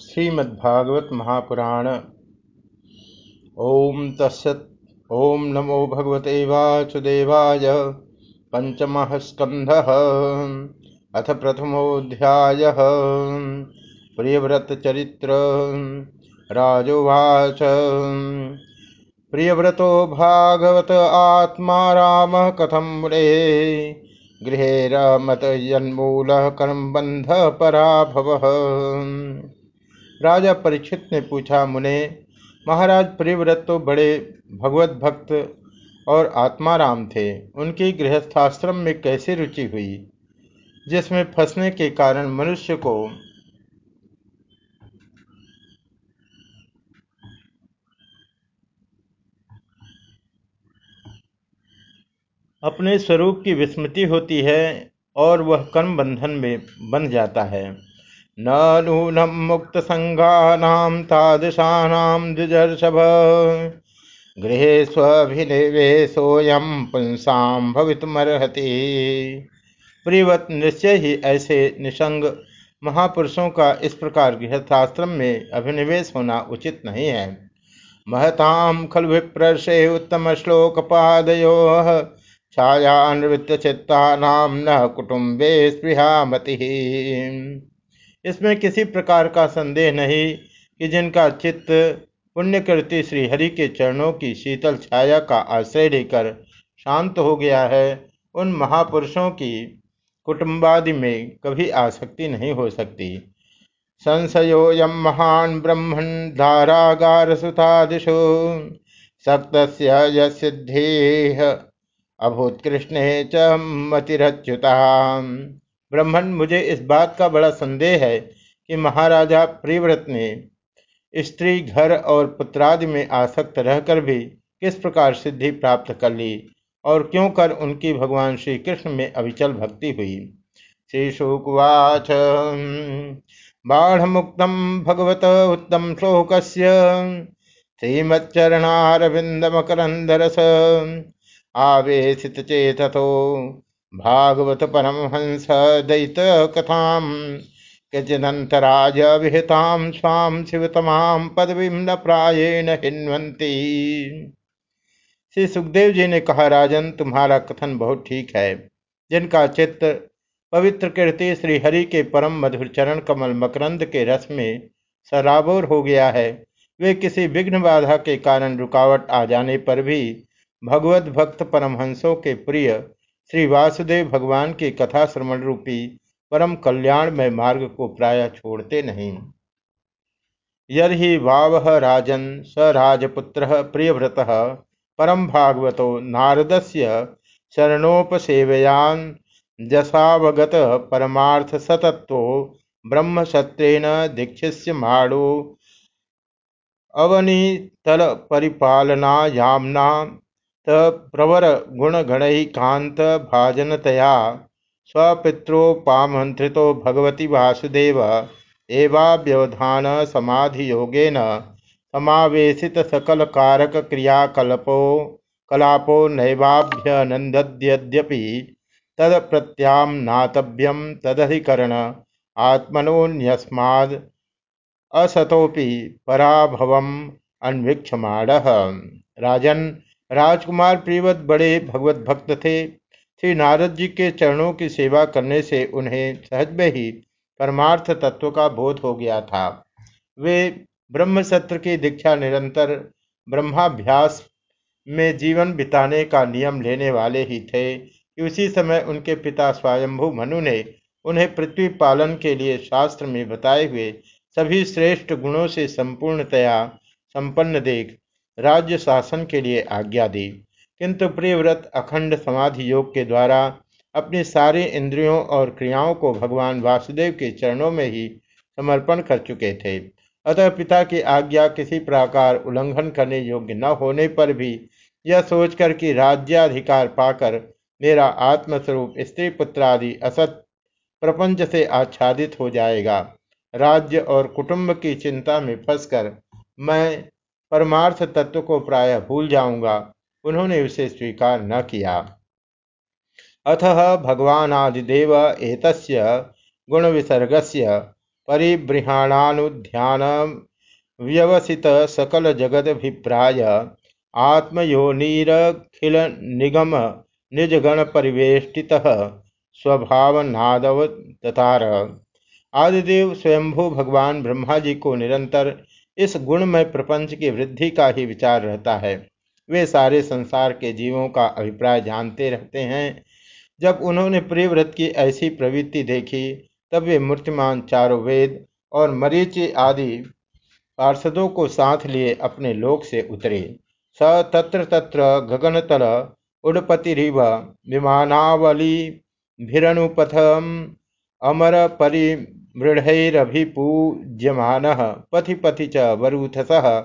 श्रीमद्भागवत महापुराण। ओम तत्सत ओम नमो भगवते वासुदेवाय पंचमः स्कन्धः अथ प्रथमोऽध्यायः। प्रियव्रतचरित्र। राजोवाच। प्रियव्रतो भागवत आत्मा रामः कथं मुने? गृहे रमत कर्मबन्धः पराभवः। राजा परीक्षित ने पूछा, मुने, महाराज प्रियव्रत तो बड़े भगवत भक्त और आत्माराम थे। उनकी गृहस्थाश्रम में कैसे रुचि हुई, जिसमें फंसने के कारण मनुष्य को अपने स्वरूप की विस्मृति होती है और वह कर्म बंधन में बंध जाता है। न नूनम मुक्त द्विजर्षभ। गृह पुंसाम भवितमर्हति। प्रियवत निश्चय ही ऐसे निसंग महापुरुषों का इस प्रकार गृहस्थाश्रम में अभिनिवेश होना उचित नहीं है। महताम खल विप्रसे उत्तम श्लोक पादयो छायान्वृत्त चित्ता नाम न कुटुम्बे स्पृहा मति इसमें किसी प्रकार का संदेह नहीं कि जिनका चित्त पुण्यकृति श्रीहरि के चरणों की शीतल छाया का आश्रय लेकर शांत हो गया है, उन महापुरुषों की कुटुंबादि में कभी आसक्ति नहीं हो सकती। संशयोयम महान ब्रह्मण धारागार सुतादिशु सक्त सिद्धि अभूत कृष्ण च मतिरच्युता ब्रह्मण मुझे इस बात का बड़ा संदेह है कि महाराजा प्रिव्रत ने स्त्री, घर और पुत्रादि में आसक्त रहकर भी किस प्रकार सिद्धि प्राप्त कर ली और क्यों कर उनकी भगवान श्री कृष्ण में अविचल भक्ति हुई? श्री शुकुवाच बाढ़ मुक्तम भगवत उत्तम श्लोक श्रीमच्चरणारविंद मकरंदरस आवेशित चेतथो भागवत परमहंस दैत कथाम क्वचिदंतराज विहिताम, स्वाम शिवतमाम पदवी न प्रायेण हिन्वंती श्री सुखदेव जी ने कहा, राजन, तुम्हारा कथन बहुत ठीक है। जिनका चित्त पवित्र कीर्ति श्री हरि के परम मधुर चरण कमल मकरंद के रस में सराबोर हो गया है, वे किसी विघ्न बाधा के कारण रुकावट आ जाने पर भी भगवत भक्त परमहंसों के प्रिय श्री वासुदेव भगवान की कथा श्रवण रूपी परम कल्याण में मार्ग को प्राय छोड़ते नहीं। यदि वाव राजन स राजपुत्र प्रियव्रत, परम भागवतो नारदस्य शरणोपसेवयान जसावगत परमार्थ सतत्व ब्रह्म सत्येन दीक्षिष्य माड़ो अवनीतल परिपालनायामना प्रवर कांत भाजनतया स्वपित्रोपामंत्रितो भगवती वासुदेव एवाव्यवधान समाधियोगेन समावेशित सकल कारक क्रियाकल्पो कलापो नैवाभ्यनंदद्यपि तद प्रत्याम्नातव्यम तदधिकरण आत्मनोन्यस्माद् असतोपि पराभवम अन्वीक्षमाण। राजन राजकुमार प्रियवत बड़े भगवत भक्त थे। श्री नारद जी के चरणों की सेवा करने से उन्हें सहज में ही परमार्थ तत्व का बोध हो गया था। वे ब्रह्म सत्र की दीक्षा निरंतर ब्रह्माभ्यास में जीवन बिताने का नियम लेने वाले ही थे। कि उसी समय उनके पिता स्वयंभु मनु ने उन्हें पृथ्वी पालन के लिए शास्त्र में बताए हुए सभी श्रेष्ठ गुणों से संपूर्णतया संपन्न देख राज्य शासन के लिए आज्ञा दी। किंतु प्रियव्रत अखंड समाधि योग के द्वारा अपनी सारी इंद्रियों और क्रियाओं को भगवान वासुदेव के चरणों में ही समर्पण कर चुके थे। अतः पिता की आज्ञा किसी प्रकार उल्लंघन करने योग्य न होने पर भी यह सोचकर कि राज्याधिकार पाकर मेरा आत्मस्वरूप स्त्री पुत्रादि असत प्रपंच से आच्छादित हो जाएगा। राज्य और कुटुंब की चिंता में फंसकर मैं परमार्थ तत्व को प्राय भूल जाऊँगा। उन्होंने उसे स्वीकार न किया। अथ भगवानादिदेव एतस्य गुण विसर्गस्य परिबृहाणानुध्यान व्यवसित सकल जगदभिप्राय आत्मयोनिरखिल निगम निजगण परिवेष्टित स्वभावनादवतार आदिदेव स्वयंभू भगवान ब्रह्मा जी को निरंतर इस गुणमय प्रपंच की वृद्धि का ही विचार रहता है। वे सारे संसार के जीवों का अभिप्राय जानते रहते हैं। जब उन्होंने प्रियव्रत की ऐसी प्रवृत्ति देखी, तब वे मूर्तिमान चारों वेद और मरीचि आदि पार्षदों को साथ लिए अपने लोक से उतरे। स तत्र तत्र गगनतल उडपतिरिव विमानावलीभिरनुपथम् अमर परिमृढ़ैरभिपूज्यमानः पथि पथि च वरूथसः।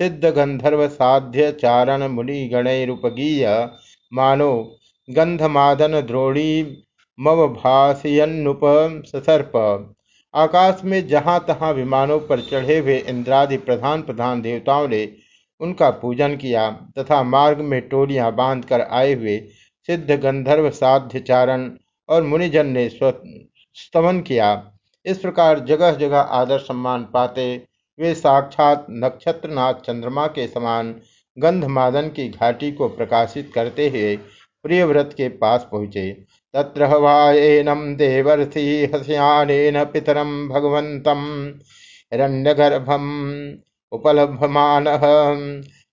सिद्धगन्धर्वसाध्यचारणमुनिगणैरुपगीय मानो गंधमादन द्रोणी मवभाषयन्नुप ससर्प आकाश में जहाँ तहाँ विमानों पर चढ़े हुए इंद्रादि प्रधान प्रधान देवताओं ने उनका पूजन किया तथा मार्ग में टोलियाँ बांधकर आए हुए सिद्ध गंधर्व साध्य चारण और मुनिजन ने स्तमन किया। इस प्रकार जगह जगह आदर सम्मान पाते, वे साक्षात नक्षत्रनाथ चंद्रमा के समान गंधमादन की घाटी को प्रकाशित करते हुए प्रियव्रत के पास पहुँचे। तत्र हवाएनम देवर्षि हस्यानेन पितरम भगवंतम हिरण्यगर्भम उपलभ्यमान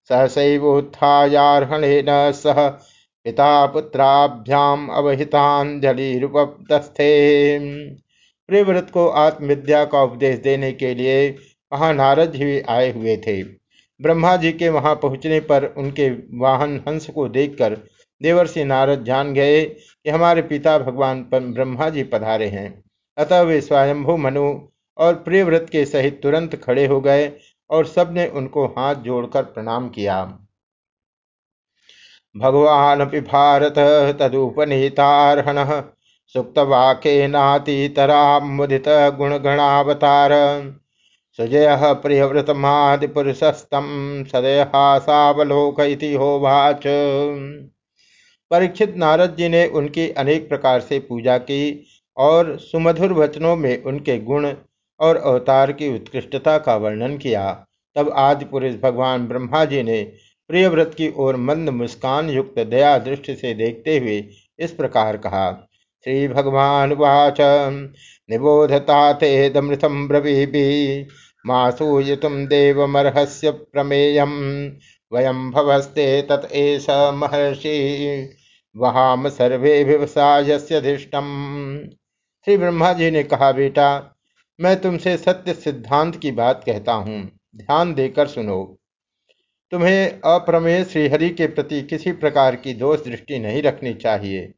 सहसैवोत्थायार्हणेन सह पिता पुत्राभ्याम अवहितांजलिपस्थे प्रियव्रत को आत्मविद्या का उपदेश देने के लिए वहाँ नारद जी आए हुए थे। ब्रह्मा जी के वहाँ पहुँचने पर उनके वाहन हंस को देखकर देवर्षि नारद जान गए कि हमारे पिता भगवान ब्रह्मा जी पधारे हैं। अतः वे स्वयंभू मनु और प्रियव्रत के सहित तुरंत खड़े हो गए और सबने उनको हाथ जोड़कर प्रणाम किया। भगवान भारत तदुपनीतारहण सुक्तवाक्यनातीतरा मुदित गुणगणावतार सुजय प्रियव्रतमादिपुरुषस्तम सदयहासावलोक होवाच। परीक्षित नारद जी ने उनकी अनेक प्रकार से पूजा की और सुमधुर वचनों में उनके गुण और अवतार की उत्कृष्टता का वर्णन किया। तब आदि पुरुष भगवान ब्रह्मा जी ने प्रियव्रत की ओर मंद मुस्कान युक्त दया दृष्टि से देखते हुए इस प्रकार कहा श्री भगवान वाच निबोधता तेदमृतम ब्रवीबी मासूय तुम देवमर्हस्य प्रमेयम। वयम भवस्ते तत एष महर्षि। वहाम सर्वे व्यवसाय श्री ब्रह्मा जी ने कहा, बेटा, मैं तुमसे सत्य सिद्धांत की बात कहता हूँ। ध्यान देकर सुनो। तुम्हें अप्रमेय श्रीहरि के प्रति किसी प्रकार की दोष दृष्टि नहीं रखनी चाहिए।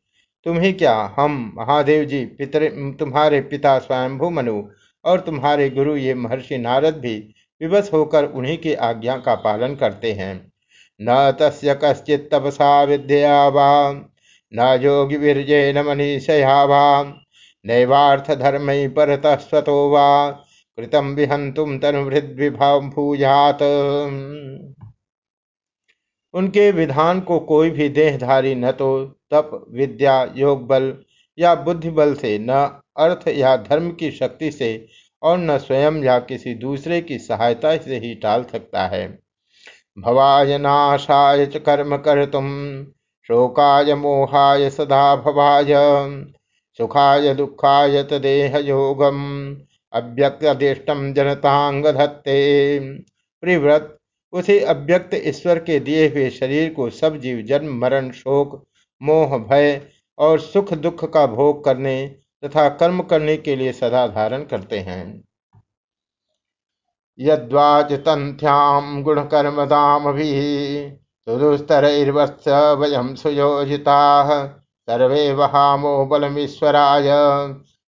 तुम्हें क्या? हम महादेव जी, पितर, तुम्हारे पिता स्वयंभू मनु और तुम्हारे गुरु ये महर्षि नारद भी विवश होकर उन्हीं की आज्ञा का पालन करते हैं। न तस्य कश्चित तपसा विद्या न योगी वीरजे न मनीषया वा नैवार्थधर्म परतः स्वतो वा कृतम विहंतुम तनुभृद्विभूयात उनके विधान को कोई भी देहधारी न तो तप, विद्या, योग बल या बुद्धि बल से, न अर्थ या धर्म की शक्ति से और न स्वयं या किसी दूसरे की सहायता से ही टाल सकता है। भवाय नाशाय च कर्म कर तुम शोकाय मोहाय सदा भवाय, सुखाय दुखाय तदेह योगम अव्यक्त जनतांग धत्ते प्रिव्रत उसे अव्यक्त ईश्वर के दिए हुए शरीर को सब जीव, जन्म, मरण, शोक, मोह, भय और सुख, दुख का भोग करने तथा कर्म करने के लिए सदा धारण करते हैं। यद्वाच तंथ्याम गुण कर्म दाम भी सुदुस्तर वयम सुयोजिता सर्वे वहामो बलमीश्वराय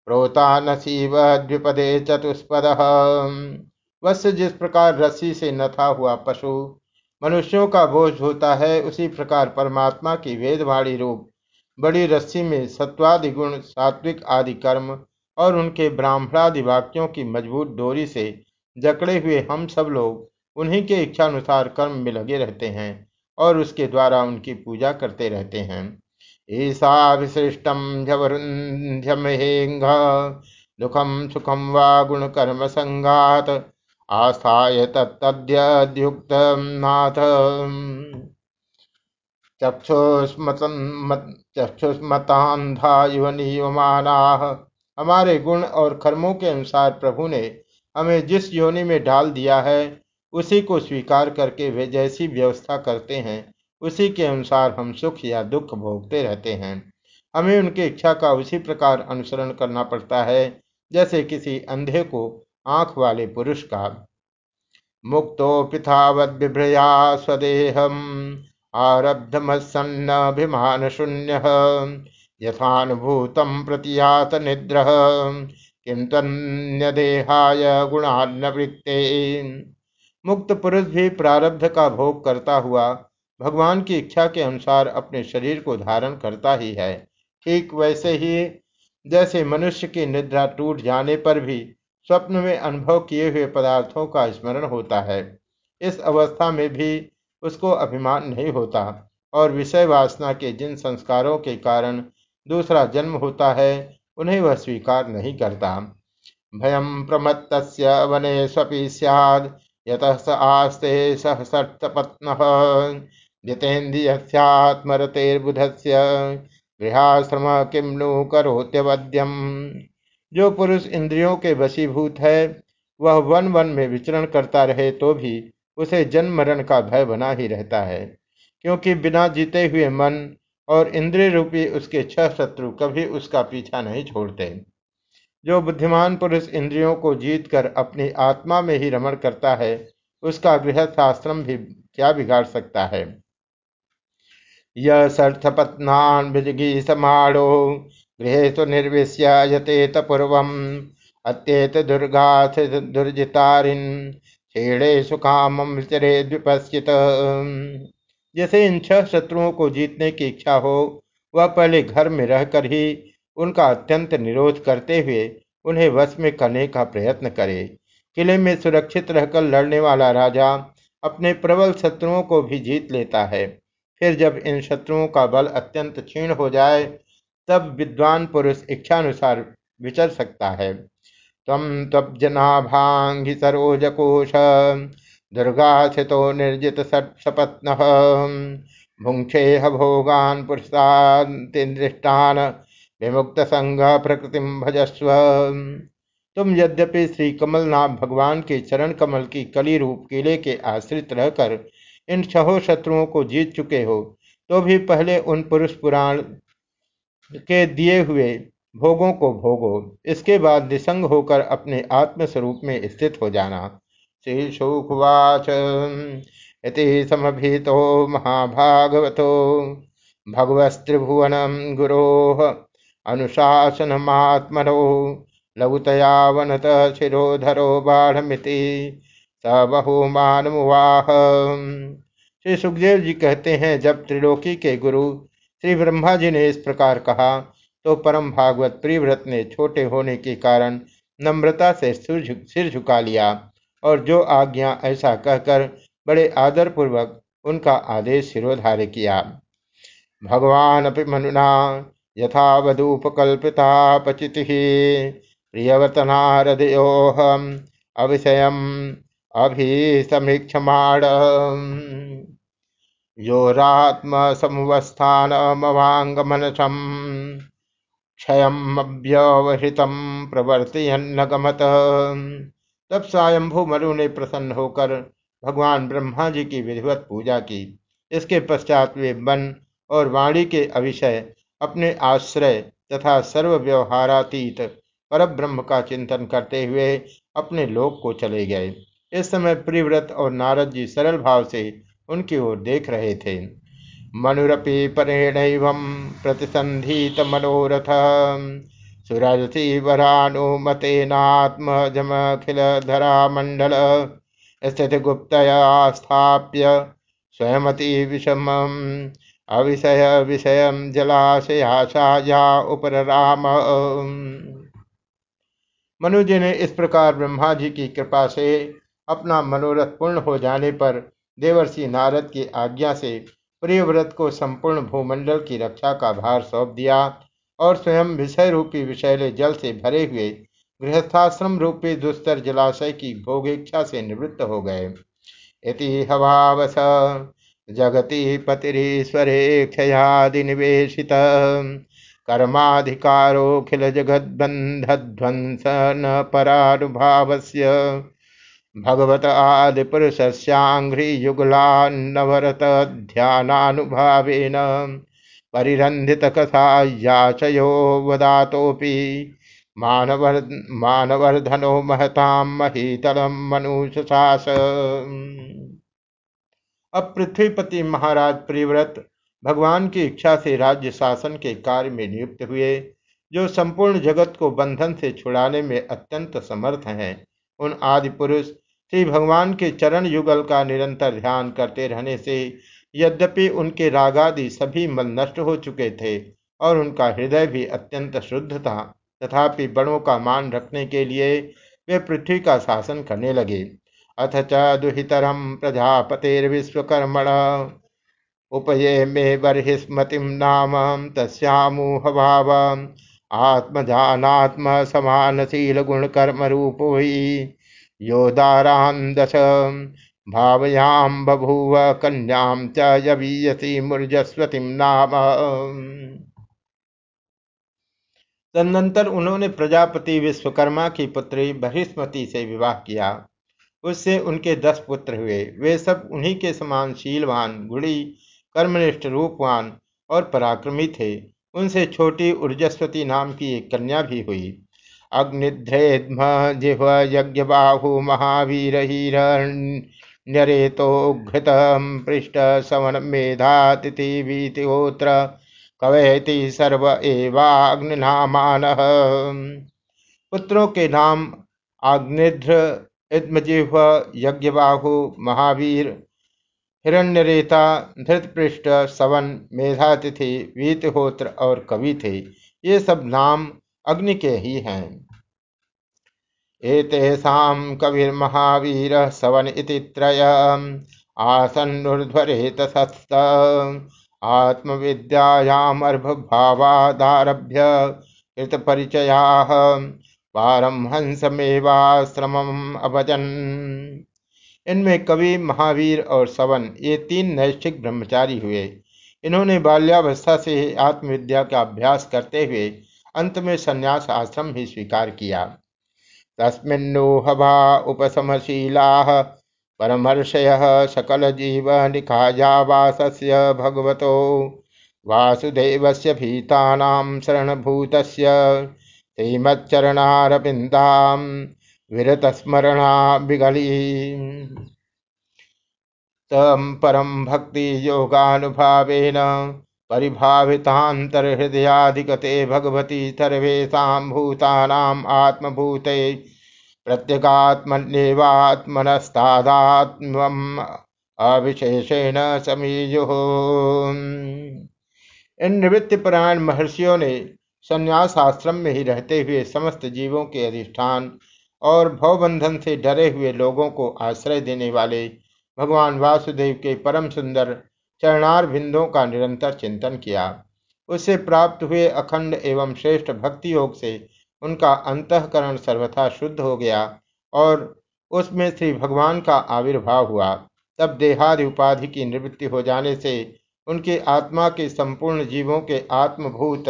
प्रोता नसीब द्विपदे चतुष्पद। वत्स जिस प्रकार रस्सी से नथा हुआ पशु, मनुष्यों का बोझ होता है, उसी प्रकार परमात्मा की वेदवाणी रूप। बड़ी रस्सी में सत्वादि गुण, सात्विक आदि कर्म और उनके ब्राह्मणादि वाक्यों की मज़बूत डोरी से जकड़े हुए हम सब लोग उन्हीं के इच्छानुसार कर्म में लगे रहते हैं और उसके द्वारा उनकी पूजा करते रहते हैं। ईशाभिशिष्टं झवरुन्ध्यमहेङ्घ दुखम सुखम वा गुण कर्म संगात आस्थाय तद्युक्त नाथ। इव नियमाना। हमारे गुण और कर्मों के अनुसार प्रभु ने हमें जिस योनि में डाल दिया है, उसी को स्वीकार करके वे जैसी व्यवस्था करते हैं, उसी के अनुसार हम सुख या दुख भोगते रहते हैं। हमें उनकी इच्छा का उसी प्रकार अनुसरण करना पड़ता है, जैसे किसी अंधे को आँख वाले पुरुष का। मुक्तो पिथावद बिभ्रया स्वदेहम आरब्धमसन्नाभिमान शून्य यथानुभूतम प्रतियात निद्र किम गुणान्न वृत्ते मुक्त पुरुष भी प्रारब्ध का भोग करता हुआ भगवान की इच्छा के अनुसार अपने शरीर को धारण करता ही है। ठीक वैसे ही जैसे मनुष्य की निद्रा टूट जाने पर भी स्वप्न में अनुभव किए हुए पदार्थों का स्मरण होता है। इस अवस्था में भी उसको अभिमान नहीं होता और विषय वासना के जिन संस्कारों के कारण दूसरा जन्म होता है, उन्हें वह स्वीकार नहीं करता। भयम प्रमत्त वने स्वपि सैद यत स आस्ते सह सत्पत्न जितेन्द्रियस्यात्मरतेर्बुध से गृहाश्रम किम नु करोत्यवद्यम जो पुरुष इंद्रियों के वशीभूत है, वह वन वन में विचरण करता रहे तो भी उसे जन्म मरण का भय बना ही रहता है। क्योंकि बिना जीते हुए मन और इंद्रिय रूपी उसके छह शत्रु कभी उसका पीछा नहीं छोड़ते। जो बुद्धिमान पुरुष इंद्रियों को जीतकर अपनी आत्मा में ही रमण करता है, उसका गृहस्थाश्रम भी क्या बिगाड़ सकता है? यह सर्थपत्नान समाड़ो गृह निर्विश्य यतेत पूर्व अत्येत दुर्गाथ दुर्जितारिन छेड़े द्विपश्चित जैसे इन छह शत्रुओं को जीतने की इच्छा हो, वह पहले घर में रहकर ही उनका अत्यंत निरोध करते हुए उन्हें वश में करने का प्रयत्न करे। किले में सुरक्षित रहकर लड़ने वाला राजा अपने प्रबल शत्रुओं को भी जीत लेता है। फिर जब इन शत्रुओं का बल अत्यंत क्षीण हो जाए तब विद्वान पुरुष इच्छानुसार विचर सकता है। तम तब जनाभांगी सरोजकोश दुर्गाथितो निर्जित सपत्न भुंक्षेह भोगान पुरुषांतिदृष्टान विमुक्त संघ प्रकृति भजस्व। तुम यद्यपि श्री कमलनाथ भगवान के चरण कमल की कली रूप किले के आश्रित रहकर इन छहो शत्रुओं को जीत चुके हो तो भी पहले उन पुरुष पुराण के दिए हुए भोगों को भोगो, इसके बाद निसंग होकर अपने आत्मस्वरूप में स्थित हो जाना। श्री श्रीशुकुवाच इति समभीतो महाभागवतो। भगवस्त्रिभुवनं गुरोः अनुशासनमात्मनो लघुतया वनत शिरोधरो बाढ़मिति स बहुमानमुवाह। श्री सुखदेव जी कहते हैं, जब त्रिलोकी के गुरु श्री ब्रह्मा जी ने इस प्रकार कहा तो परम भागवत प्रिव्रत ने छोटे होने के कारण नम्रता से सिर झुका लिया और जो आज्ञा ऐसा कहकर बड़े आदर पूर्वक उनका आदेश शिरोधार्य किया। भगवान अपि मनुना यथावधूपकल्पिता पचिति प्रियवतनारदयोहम अभिषयम अभिसमीक्षमाण योरात्म समुवस्थानमवांग मनसम क्षयमव्यवहृतम प्रवर्तयन्न गमत तब स्वयंभू मरु ने प्रसन्न होकर भगवान ब्रह्मा जी की विधिवत पूजा की। इसके पश्चात वे मन और वाणी के अविषय, अपने आश्रय तथा सर्व व्यवहारातीत पर ब्रह्म का चिंतन करते हुए अपने लोक को चले गए। इस समय प्रिव्रत और नारद जी सरल भाव से उनकी ओर देख रहे थे। मनुरपि परेण प्रतिसंधीत मनोरथ। सुरथी वरानुमतेनात्मजमखिल धरामण्डल स्थित गुप्तया स्थाप्य स्वयमति विषम अविषय विषय जलाशयाशा उपर राम मनुजी ने इस प्रकार ब्रह्मा जी की कृपा से अपना मनोरथ पूर्ण हो जाने पर देवर्षि नारद की आज्ञा से प्रियव्रत को संपूर्ण भूमंडल की रक्षा का भार सौंप दिया और स्वयं विषय रूपी विषैले जल से भरे हुए गृहस्थाश्रम रूपी दुस्तर जलाशय की भोगेच्छा से निवृत्त हो गए। इति हवावस, जगति पतिरीश्वरे क्षयादिनिवेशित कर्माधिकारोऽखिल जगद्बन्धध्वंसन परानुभावस्य। भगवत आदिपुरुषस्याङ्घ्रियुगलान्नवरत ध्यानानुभावेन परिरन्धितकथायाचयो वदातोऽपि मानवर्, मानवर्धनो महतां महीतलं मनुषशास अब पृथ्वीपति महाराज प्रिव्रत भगवान की इच्छा से राज्य शासन के कार्य में नियुक्त हुए, जो संपूर्ण जगत को बंधन से छुड़ाने में अत्यंत समर्थ हैं। उन आदि पुरुष श्री भगवान के चरण युगल का निरंतर ध्यान करते रहने से यद्यपि उनके रागादि सभी मल नष्ट हो चुके थे और उनका हृदय भी अत्यंत शुद्ध था, तथापि बड़ों का मान रखने के लिए वे पृथ्वी का शासन करने लगे। अथ च दुहितरम प्रजापतिर्विश्वकर्मण। उपये मे बर्हिस्मतिं नाम तस्यामूहभाव। आत्मजानात्म समानशील गुणकर्म रूप हि। योदारान् दश। भावयां बभूव कन्यां च मूर्जस्वतीं नाम। तदनंतर उन्होंने प्रजापति विश्वकर्मा की पुत्री बृहस्मति से विवाह किया। उससे उनके दस पुत्र हुए। वे सब उन्हीं के समान शीलवान, गुड़ी, कर्मनिष्ठ, रूपवान और पराक्रमी थे। उनसे छोटी ऊर्जस्वती नाम की एक कन्या भी हुई। अग्निध्रेद्म जिह्व यज्ञ बाहु महावीर घृत पृष्ठ सवन मेधातिथि वीतिहोत्र कवयति सर्व एवाग्निनामान। पुत्रों के नाम आग्निध्र इद्मजिह्व यज्ञबाहु महावीर हिरण्यरेता धृतपृष्ठ सवन मेधातिथि वीतहोत्र और कवि थे। ये सब नाम अग्नि के ही हैं। एतेषां कविर्महावीर सवन इति त्रय आसन्नुर्ध्वरेतसस्त आत्मविद्यायामर्भभावादारभ्य कृतपरिचयाः। पारमहंसमेवाश्रम अभजन। इनमें कवि, महावीर और सवन, ये तीन नैष्ठिक ब्रह्मचारी हुए। इन्होंने बाल्यावस्था से ही आत्मविद्या का अभ्यास करते हुए अंत में संन्यास आश्रम भी स्वीकार किया। तस्मिन्नोहभा उपशमशीला परमर्षय सकल जीव निखायावास्य भगवतो। वासुदेवस्य भीतानां शरणभूतस्य श्रीमच्चरणारविन्दां विरतस्मरणा विगली तं परं भक्तियोगानुभावेन परिभावितान्तर्हृदयाधिगते भगवती सर्वेषां भूतानाम् आत्मभूते प्रत्यगात्मन्येवात्मनस्तादात्मम् अविशेषेण समीयुः। इन निवृत्तिपरायण महर्षियों ने संन्यास आश्रम में ही रहते हुए समस्त जीवों के अधिष्ठान और भवबंधन से डरे हुए लोगों को आश्रय देने वाले भगवान वासुदेव के परम सुंदर चरणार बिंदों का निरंतर चिंतन किया। उससे प्राप्त हुए अखंड एवं श्रेष्ठ भक्ति योग से उनका अंतकरण सर्वथा शुद्ध हो गया और उसमें श्री भगवान का आविर्भाव हुआ। तब देहादि उपाधि की निवृत्ति हो जाने से उनकी आत्मा के संपूर्ण जीवों के आत्मभूत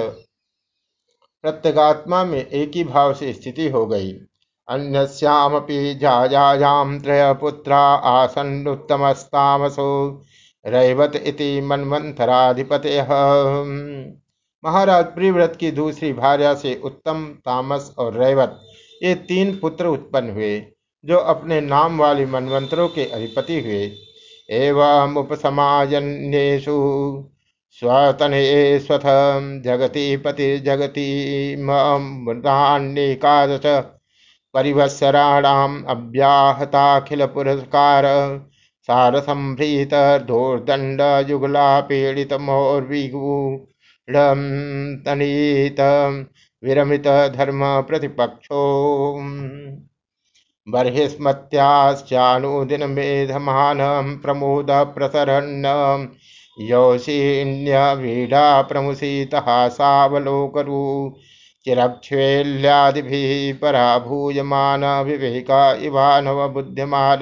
प्रत्यगात्मा में एक ही भाव से स्थिति हो गई। अन्य अन्यस्यामपि जायायाम त्रय पुत्रा आसन्नुत्तमस्तामसो रैवत इति मनमंथराधिपते महाराज प्रिव्रत की दूसरी भार्या से उत्तम तामस और रैवत, ये तीन पुत्र उत्पन्न हुए, जो अपने नाम वाली मनवंतरों के अधिपति हुए। एवं उपसमाजन्येषु स्वतने स्वथ, जगति पतिर्जगति मृतान्येकादश परिवत्सराणाम् अव्याहताखिल पुरस्कार सारसंभ्रीत धोर्दंड युगला पीड़ित मोर्विगूढ़ विरमित धर्म प्रतिपक्षो बर्हिस्मत्याश्चानुदिन मेधमान प्रमोद प्रसरन्न यौशीन्य वीडा प्रमुसीतः सावलोकरू चिरक्षेल्यादिभिः पराभूयमान विवेका इवानव बुद्धिमान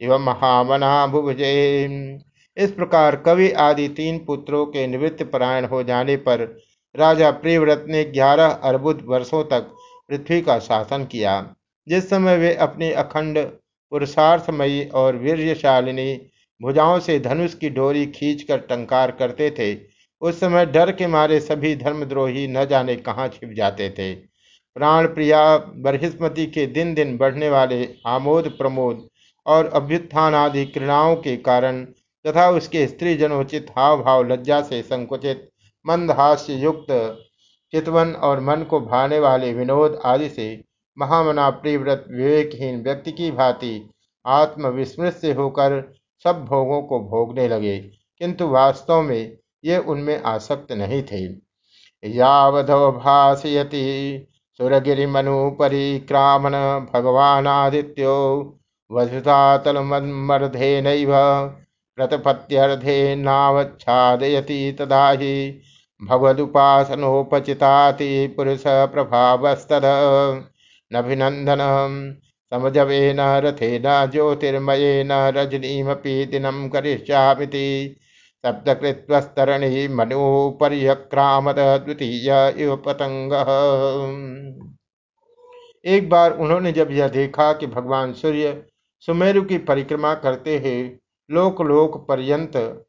इव महामना भुभुजे। इस प्रकार कवि आदि तीन पुत्रों के निवृत्त परायण हो जाने पर राजा प्रियव्रत ने ग्यारह अर्बुद वर्षों तक पृथ्वी का शासन किया, जिस समय वे अपनी अखंड पुरुषार्थमयी और वीर्यशालिनी भुजाओं से धनुष की डोरी खींचकर टंकार करते थे, उस समय डर के मारे सभी धर्मद्रोही न जाने कहाँ छिप जाते थे। प्राण प्रिया बरहिस्मती के दिन दिन बढ़ने वाले आमोद प्रमोद और अभ्युत्थान आदि क्रीड़ाओं के कारण तथा उसके स्त्री जनोचित हाव भाव लज्जा से संकुचित मंदहास्य युक्त चितवन और मन को भाने वाले विनोद आदि से महामना प्रियव्रत विवेकहीन व्यक्ति की भांति आत्मविस्मृत से होकर सब भोगों को भोगने लगे। किंतु वास्तव में ये उनमें आसक्त नहीं थे। सुरगिरिमनु परिक्रामन भगवान आदित्यो वधुतातलमर्धेन प्रतपत्यर्धे नावच्छादयति तदा हि पुरुष प्रभावस्तद नभिनंदन समझवेन रथेन ज्योतिर्मयेन रजनीमपि दिनं करिष्यामिति। सप्तकृत्वस्तरणी मनोपर्यक्रामत द्वितीय इव पतंग एक बार उन्होंने जब यह देखा कि भगवान सूर्य सुमेरु की परिक्रमा करते हुए लोक लोक पर्यंत,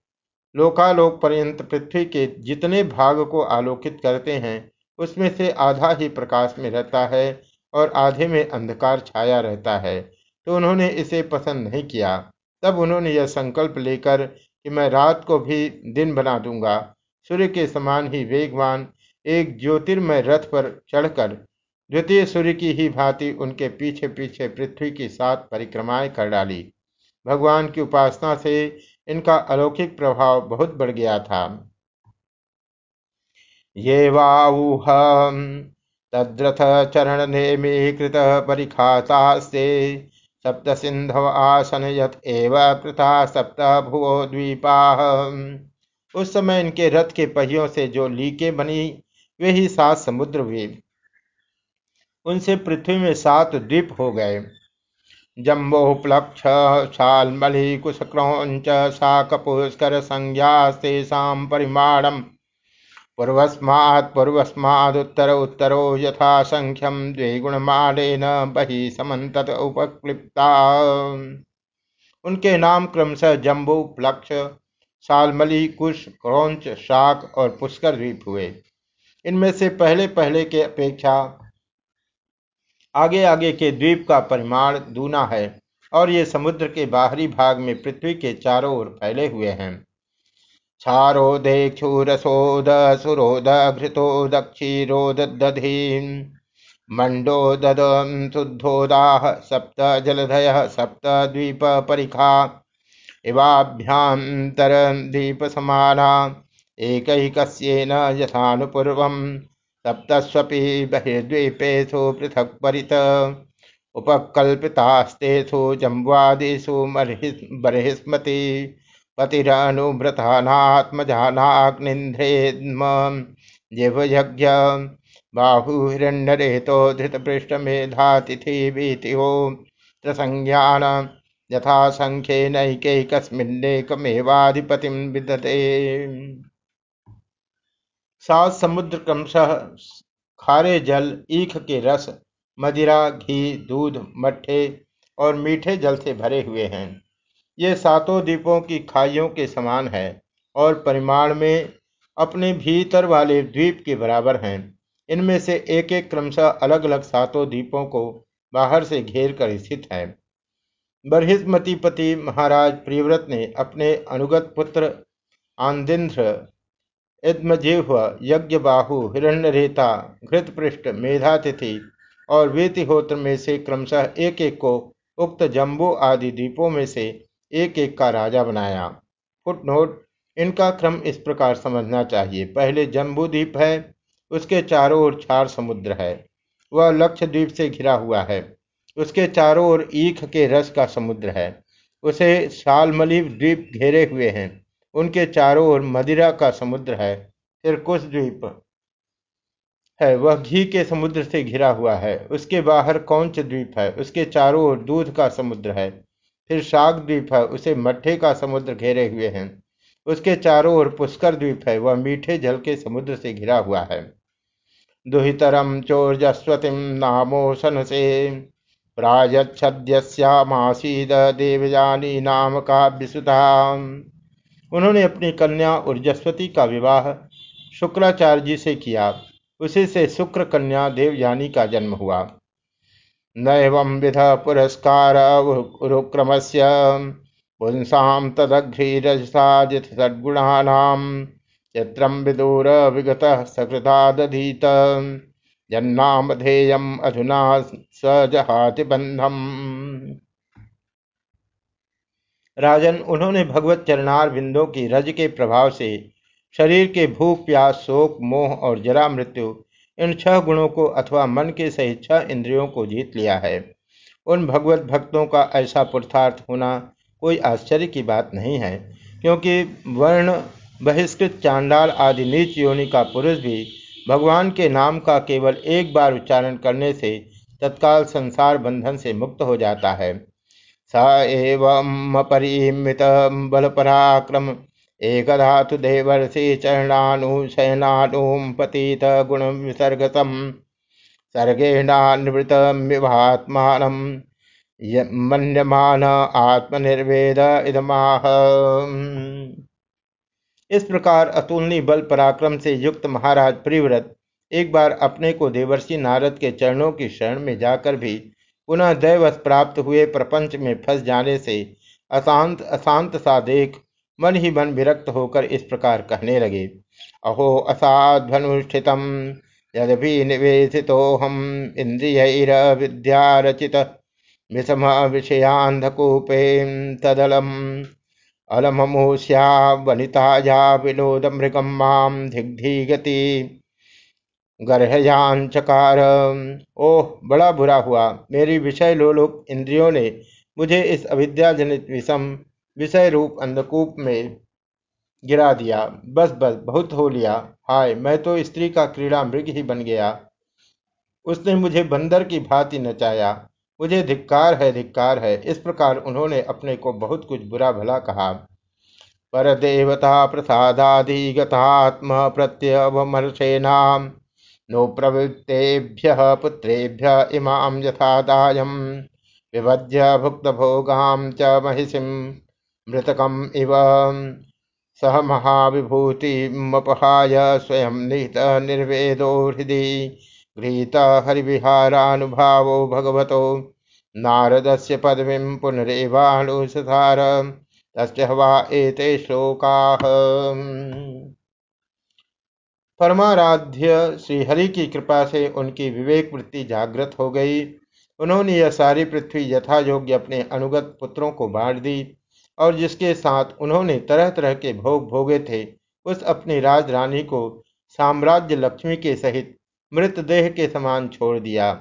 लोकालोक पर्यंत पृथ्वी के जितने भाग को आलोकित करते हैं, उसमें से आधा ही प्रकाश में रहता है और आधे में अंधकार छाया रहता है। तो उन्होंने इसे पसंद नहीं किया। तब उन्होंने यह संकल्प लेकर कि मैं रात को भी दिन बना दूँगा। सूर्य के समान ही वेगवान, एक ज्योतिर्मय रथ पर चढ़कर द्वितीय सूर्य की ही भांति उनके पीछे पीछे पृथ्वी की सात परिक्रमाएँ कर डाली। भगवान की उपासना से इनका अलौकिक प्रभाव बहुत बढ़ गया था। ये वाऊह तद्रथ चरण नेमीकृत परिखातास्ते सप्त सिंधव आसन यथ एव कृता सप्त भुवो द्वीपा उस समय इनके रथ के पहियों से जो लीके बनी, वे ही सात समुद्र हुए। उनसे पृथ्वी में सात द्वीप हो गए। जम्बो प्लक्ष शालमलि, कुशक्रौंच, शाकपुष्कर संज्ञास्तेषां परिमाणम। पूर्वस्मात् पूर्वस्मादुत्तर उत्तरो यथा संख्यम द्विगुणमालेन बहि समन्तत उपक्लिप्ता। उनके नाम क्रमशः जम्बू प्लक्ष सालमली कुश क्रौच शाक और पुष्कर द्वीप हुए। इनमें से पहले पहले के अपेक्षा आगे आगे के द्वीप का परिमाण दूना है और ये समुद्र के बाहरी भाग में पृथ्वी के चारों ओर फैले हुए हैं। क्षारोदेक्षुरसोदसुरोदघृतो दक्षीरोदधीं मण्डो ददं शुद्धोदाः सप्त जलधय, सप्त द्वीपपरिखा इवाभ्यान्तरद्वीपसमाना एकैकस्येन यथानुपूर्वं सप्तस्वपि बहिर्द्वीपेषु पृथक् परित। उपकल्पितास्तेषु जम्बुवादिषु बर्हिस्मति। पतिरानुव्रतानात्मजानाग्निन्ध्रेद्म जिह्वयज्ञ। बाहुहिरण्यरेतो धृतपृष्ठमेधातिथिवीतिहो प्रसंज्ञान। यथा संख्येनैकैकस्मिन्नेकमेवाधिपतिं विदते सात समुद्र क्रमशः खारे जल, ईख के रस, मदिरा, घी, दूध, मट्ठे और मीठे जल से भरे हुए हैं। ये सातों द्वीपों की खाइयों के समान है और परिमाण में अपने भीतर वाले द्वीप के बराबर हैं। इनमें से एक एक क्रमशः अलग अलग सातों द्वीपों को बाहर से घेर कर स्थित है। बरहिस्मतिपति महाराज प्रियव्रत ने अपने अनुगत पुत्र आंदिंद्र यज्ञ यज्ञबाहु हिरण्यरेता घृतपृष्ठ मेधातिथि और वेतिहोत्र में से क्रमशः एक एक को उक्त जम्बू आदि द्वीपों में से एक एक का राजा बनाया। फुटनोट, इनका क्रम इस प्रकार समझना चाहिए। पहले जम्बू द्वीप है, उसके चारों ओर चार समुद्र है। वह लक्षद्वीप से घिरा हुआ है। उसके चारों ओर ईख के रस का समुद्र है। उसे शालमली द्वीप घेरे हुए हैं। उनके चारों ओर मदिरा का समुद्र है, फिर कुछ द्वीप है। वह घी के समुद्र से घिरा हुआ है। उसके बाहर कौंच द्वीप है। उसके चारों ओर दूध का समुद्र है। फिर शाक द्वीप है। उसे मट्ठे का समुद्र घेरे हुए हैं। उसके चारों ओर पुष्कर द्वीप है। वह मीठे जल के समुद्र से घिरा हुआ है। दुहितरम चोरजस्वतीम नामोशन से प्रायच्छद्यस्यामासीद देवजानी नाम का काव्यसुता उन्होंने अपनी कन्या उर्जस्वती का विवाह शुक्राचार्य जी से किया। उसी से शुक्र कन्या देवयानी का जन्म हुआ। नैव विध पुरस्कार उरुक्रम से पुंसा तदघ्रीरसाजित सद्गुणानाम चित्रम विदूर विगत सकृतादधीत जन्नामधेयम अधुना सजहाति बंधम राजन, उन्होंने भगवत चरणार बिंदों की रज के प्रभाव से शरीर के भूख, प्यास, शोक, मोह और जरा मृत्यु, इन छह गुणों को अथवा मन के सहित छह इंद्रियों को जीत लिया है। उन भगवत भक्तों का ऐसा पुरुषार्थ होना कोई आश्चर्य की बात नहीं है, क्योंकि वर्ण, बहिष्कृत चांडाल आदि नीच योनि का पुरुष भी भगवान के नाम का केवल एक बार उच्चारण करने से तत्काल संसार बंधन से मुक्त हो जाता है। स एवं परिमित बल पराक्रम एक धातु देवर्षि चरणानुशयनानुम पतित गुण विसर्गतम। सर्गेणान्वृत विभात्मान। मन्यमान आत्मनिर्वेद इदमाह। इस प्रकार अतुलनीय बल पराक्रम से युक्त महाराज प्रिव्रत एक बार अपने को देवर्षि नारद के चरणों की शरण में जाकर भी पुनः दैवश प्राप्त हुए प्रपंच में फंस जाने से अशांत अशांत सा देख मन ही मन विरक्त होकर इस प्रकार कहने लगे, अहो असाध्वनुष्ठित यदि निवेशितोहम इंद्रिय विद्यारचित विषम विषयांधकूपे तदलम। अलममूष्या वनिताया विनोद मृगम माम गति गर्हयांचकार ओह, बड़ा बुरा हुआ। मेरी विषय लोलुप इंद्रियों ने मुझे इस अविद्याजनित विषम विषय रूप अंधकूप में गिरा दिया। बस बस, बहुत हो लिया। हाय, मैं तो स्त्री का क्रीड़ा मृग ही बन गया। उसने मुझे बंदर की भांति नचाया। मुझे धिक्कार है धिक्कार है। इस प्रकार उन्होंने अपने को बहुत कुछ बुरा भला कहा। पर देवता प्रसादाधिगतात्म प्रत्यवमर्षेना नो प्रवृत्तेभ्य पुत्रेभ्य इमां यथादायं विभज्य भोगाम च महिषिं मृतकम इव। सह महाविभूतिमपहाय स्वयं निहित निर्वेदो हृदय गृहीत हरिविहारानुभावो भगवतो। नारदस्य पदवीं पुनरेवानुसधार। तस्य हवा एते श्लोकाः। परमाराध्य श्रीहरि की कृपा से उनकी विवेक वृत्ति जागृत हो गई। उन्होंने यह सारी पृथ्वी यथा योग्य अपने अनुगत पुत्रों को बांट दी और जिसके साथ उन्होंने तरह तरह के भोग भोगे थे, उस अपनी राज रानी को साम्राज्य लक्ष्मी के सहित मृतदेह के समान छोड़ दिया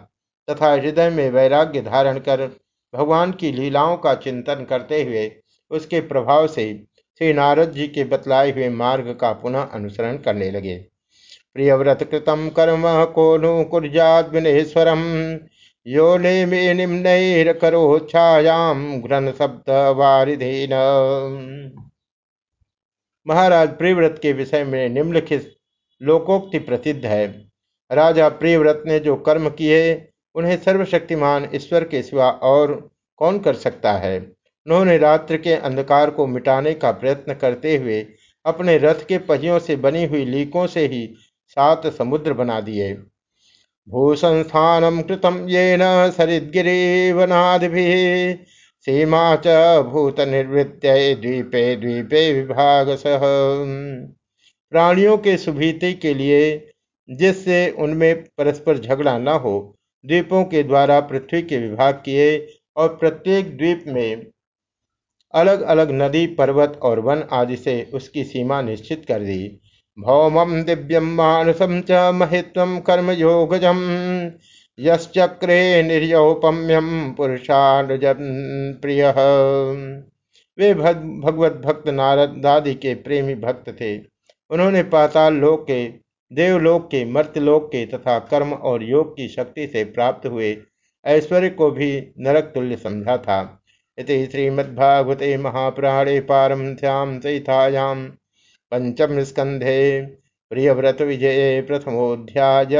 तथा हृदय में वैराग्य धारण कर भगवान की लीलाओं का चिंतन करते हुए उसके प्रभाव से श्री नारद जी के बतलाए हुए मार्ग का पुनः अनुसरण करने लगे। प्रियव्रत कृतम कर्म को नु विनेश्वरम यो ने मे निम्न करो छायाम घ्रन शब्द वारिधीन महाराज प्रियव्रत के विषय में निम्नलिखित लोकोक्ति प्रसिद्ध है। राजा प्रियव्रत ने जो कर्म किए, उन्हें सर्वशक्तिमान ईश्वर के सिवा और कौन कर सकता है? उन्होंने रात्र के अंधकार को मिटाने का प्रयत्न करते हुए अपने रथ के पहियों से बनी हुई लीकों से ही सात समुद्र बना दिए। भूसंस्थान कृतम ये न सरिद्गिरीवनादि सीमा च भूत निर्वृत्य द्वीपे द्वीपे विभाग सह प्राणियों के सुभीति के लिए, जिससे उनमें परस्पर झगड़ा न हो, द्वीपों के द्वारा पृथ्वी के विभाग किए और प्रत्येक द्वीप में अलग अलग नदी, पर्वत और वन आदि से उसकी सीमा निश्चित कर दी। भौमम दिव्यम मानसम च महित्व कर्म योगजम यश्चक्रे निर्योपम्यम पुरुषानुजन प्रिय। वे भगवत भक्त नारद दादी के प्रेमी भक्त थे। उन्होंने पाताल लोक के, देवलोक के मर्त्यलोक के तथा कर्म और योग की शक्ति से प्राप्त हुए ऐश्वर्य को भी नरक तुल्य समझा था। इति श्रीमद्भागवते महापुराणे पारमश्याम सहितायाम। पंचम स्कंधे प्रियव्रत विजय प्रथमोध्याय